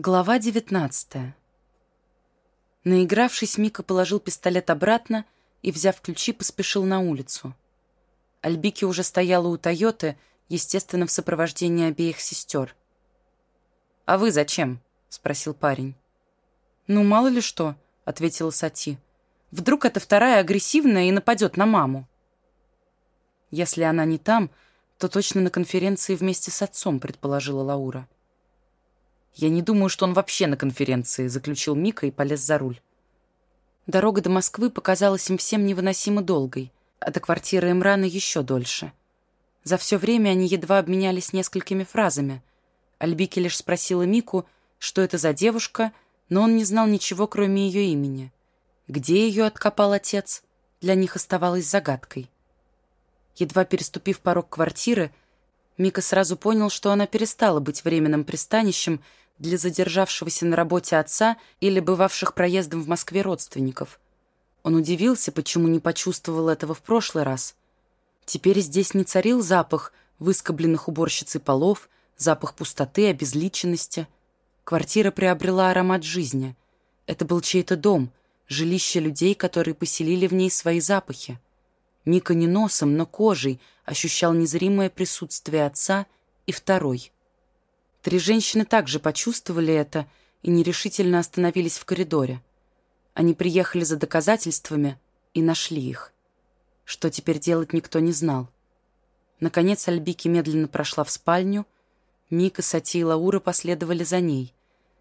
Глава девятнадцатая. Наигравшись, Мика положил пистолет обратно и, взяв ключи, поспешил на улицу. Альбики уже стояла у Тойоты, естественно, в сопровождении обеих сестер. «А вы зачем?» — спросил парень. «Ну, мало ли что», — ответила Сати. «Вдруг эта вторая агрессивная и нападет на маму?» «Если она не там, то точно на конференции вместе с отцом», — предположила Лаура. «Я не думаю, что он вообще на конференции», — заключил Мика и полез за руль. Дорога до Москвы показалась им всем невыносимо долгой, а до квартиры Эмрана еще дольше. За все время они едва обменялись несколькими фразами. Альбики лишь спросила Мику, что это за девушка, но он не знал ничего, кроме ее имени. Где ее откопал отец, для них оставалось загадкой. Едва переступив порог квартиры, Мика сразу понял, что она перестала быть временным пристанищем для задержавшегося на работе отца или бывавших проездом в Москве родственников. Он удивился, почему не почувствовал этого в прошлый раз. Теперь здесь не царил запах выскобленных уборщицей полов, запах пустоты, обезличенности. Квартира приобрела аромат жизни. Это был чей-то дом, жилище людей, которые поселили в ней свои запахи. Мика не носом, но кожей ощущал незримое присутствие отца и второй. Три женщины также почувствовали это и нерешительно остановились в коридоре. Они приехали за доказательствами и нашли их. Что теперь делать, никто не знал. Наконец Альбики медленно прошла в спальню. Мика, Сати и Лаура последовали за ней.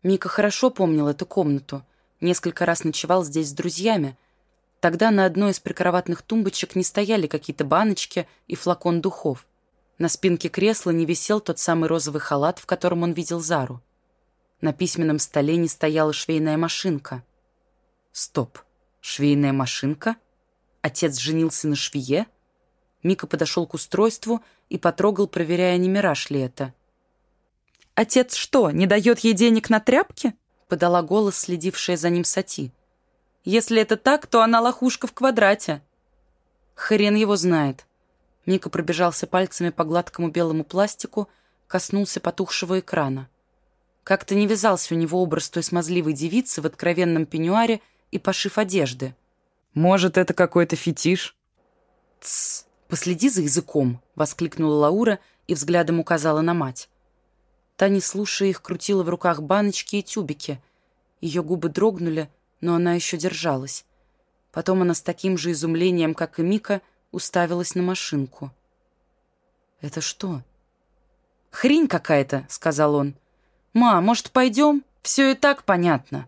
Мика хорошо помнил эту комнату. Несколько раз ночевал здесь с друзьями — Тогда на одной из прикроватных тумбочек не стояли какие-то баночки и флакон духов. На спинке кресла не висел тот самый розовый халат, в котором он видел Зару. На письменном столе не стояла швейная машинка. Стоп. Швейная машинка? Отец женился на швее? Мика подошел к устройству и потрогал, проверяя, не мираж ли это. «Отец что, не дает ей денег на тряпки?» подала голос, следившая за ним Сати. Если это так, то она лохушка в квадрате. Хрен его знает. Мика пробежался пальцами по гладкому белому пластику, коснулся потухшего экрана. Как-то не вязался у него образ той смазливой девицы в откровенном пеньюаре и пошив одежды. «Может, это какой-то фетиш?» «Тссс, последи за языком!» — воскликнула Лаура и взглядом указала на мать. Та, не слушая их, крутила в руках баночки и тюбики. Ее губы дрогнули, но она еще держалась. Потом она с таким же изумлением, как и Мика, уставилась на машинку. «Это что?» «Хрень какая-то», — сказал он. «Ма, может, пойдем? Все и так понятно».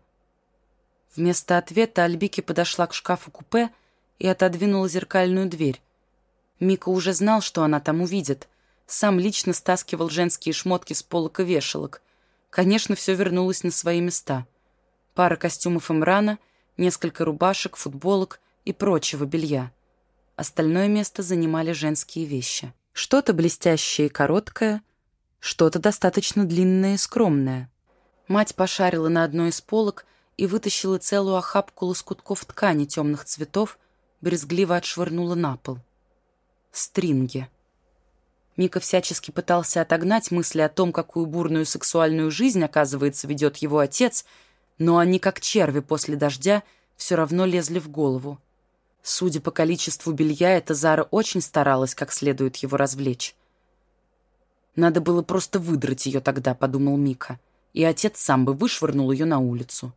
Вместо ответа Альбики подошла к шкафу-купе и отодвинула зеркальную дверь. Мика уже знал, что она там увидит. Сам лично стаскивал женские шмотки с полок и вешалок. Конечно, все вернулось на свои места — пара костюмов Имрана, несколько рубашек, футболок и прочего белья. Остальное место занимали женские вещи. Что-то блестящее и короткое, что-то достаточно длинное и скромное. Мать пошарила на одной из полок и вытащила целую охапку лоскутков ткани темных цветов, брезгливо отшвырнула на пол. Стринги. Мика всячески пытался отогнать мысли о том, какую бурную сексуальную жизнь, оказывается, ведет его отец — но они, как черви после дождя, все равно лезли в голову. Судя по количеству белья, эта Зара очень старалась как следует его развлечь. «Надо было просто выдрать ее тогда», — подумал Мика, и отец сам бы вышвырнул ее на улицу.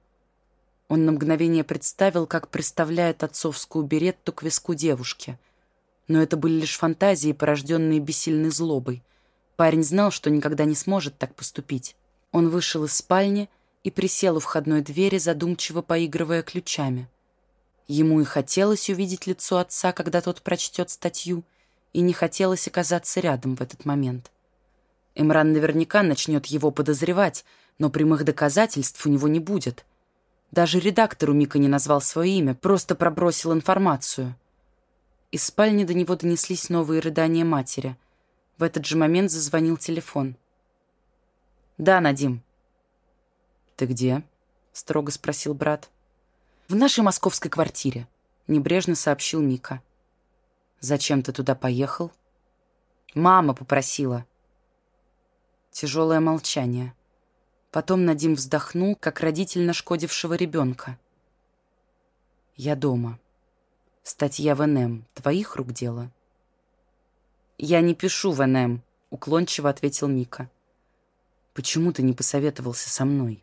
Он на мгновение представил, как представляет отцовскую беретту к виску девушки. Но это были лишь фантазии, порожденные бессильной злобой. Парень знал, что никогда не сможет так поступить. Он вышел из спальни — и присел у входной двери, задумчиво поигрывая ключами. Ему и хотелось увидеть лицо отца, когда тот прочтет статью, и не хотелось оказаться рядом в этот момент. Эмран наверняка начнет его подозревать, но прямых доказательств у него не будет. Даже редактору Мика не назвал свое имя, просто пробросил информацию. Из спальни до него донеслись новые рыдания матери. В этот же момент зазвонил телефон. «Да, Надим», «Ты где?» — строго спросил брат. «В нашей московской квартире», — небрежно сообщил Мика. «Зачем ты туда поехал?» «Мама попросила». Тяжелое молчание. Потом Надим вздохнул, как родитель нашкодившего ребенка. «Я дома. Статья в НМ. Твоих рук дело?» «Я не пишу в НМ», — уклончиво ответил Мика. «Почему ты не посоветовался со мной?»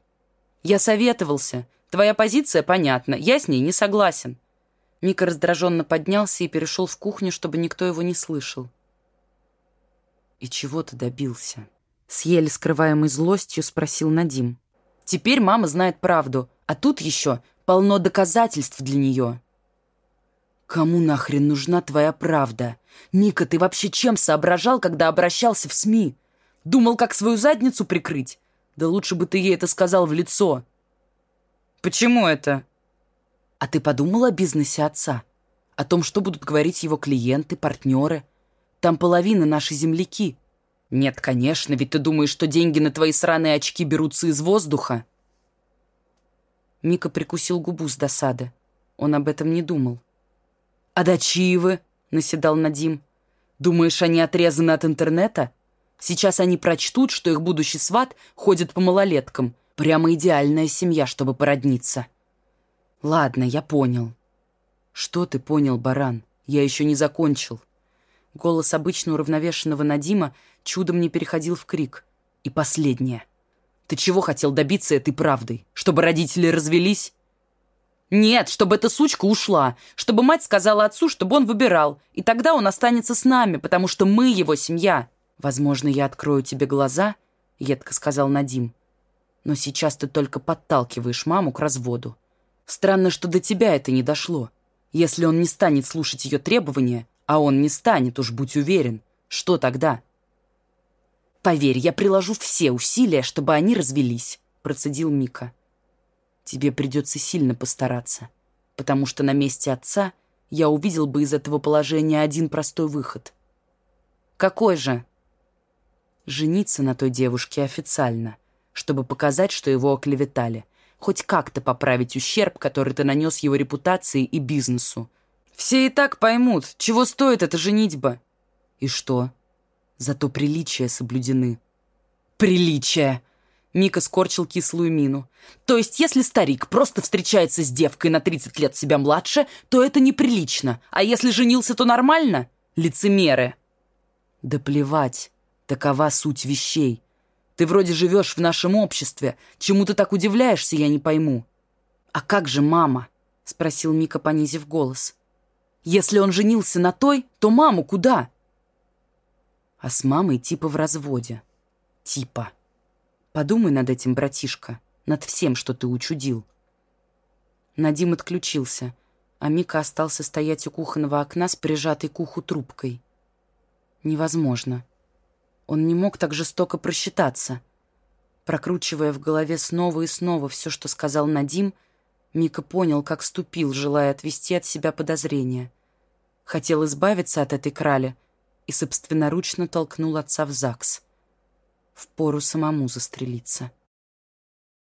«Я советовался. Твоя позиция понятна. Я с ней не согласен». Мика раздраженно поднялся и перешел в кухню, чтобы никто его не слышал. «И чего ты добился?» С еле скрываемой злостью спросил Надим. «Теперь мама знает правду, а тут еще полно доказательств для нее». «Кому нахрен нужна твоя правда? Мика, ты вообще чем соображал, когда обращался в СМИ? Думал, как свою задницу прикрыть? Да лучше бы ты ей это сказал в лицо». «Почему это?» «А ты подумал о бизнесе отца? О том, что будут говорить его клиенты, партнеры? Там половина наши земляки». «Нет, конечно, ведь ты думаешь, что деньги на твои сраные очки берутся из воздуха?» Мика прикусил губу с досады. Он об этом не думал. «А Дачиевы?» — наседал Надим. «Думаешь, они отрезаны от интернета? Сейчас они прочтут, что их будущий сват ходит по малолеткам. Прямо идеальная семья, чтобы породниться». «Ладно, я понял». «Что ты понял, баран? Я еще не закончил». Голос обычно уравновешенного Надима чудом не переходил в крик. И последнее. Ты чего хотел добиться этой правдой? Чтобы родители развелись? Нет, чтобы эта сучка ушла. Чтобы мать сказала отцу, чтобы он выбирал. И тогда он останется с нами, потому что мы его семья. Возможно, я открою тебе глаза, — едко сказал Надим. Но сейчас ты только подталкиваешь маму к разводу. Странно, что до тебя это не дошло. Если он не станет слушать ее требования, а он не станет, уж будь уверен, что тогда? «Поверь, я приложу все усилия, чтобы они развелись», — процедил Мика. «Тебе придется сильно постараться, потому что на месте отца я увидел бы из этого положения один простой выход». «Какой же?» «Жениться на той девушке официально, чтобы показать, что его оклеветали, хоть как-то поправить ущерб, который ты нанес его репутации и бизнесу. Все и так поймут, чего стоит эта женитьба». «И что?» Зато приличия соблюдены. Приличия! Мика скорчил кислую мину. То есть, если старик просто встречается с девкой на 30 лет себя младше, то это неприлично. А если женился, то нормально? Лицемеры. Да плевать. Такова суть вещей. Ты вроде живешь в нашем обществе. Чему ты так удивляешься, я не пойму. А как же мама? Спросил Мика, понизив голос. Если он женился на той, то маму куда? а с мамой типа в разводе. Типа. Подумай над этим, братишка, над всем, что ты учудил. Надим отключился, а Мика остался стоять у кухонного окна с прижатой к уху трубкой. Невозможно. Он не мог так жестоко просчитаться. Прокручивая в голове снова и снова все, что сказал Надим, Мика понял, как ступил, желая отвести от себя подозрения. Хотел избавиться от этой крали — и собственноручно толкнул отца в ЗАГС. Впору самому застрелиться.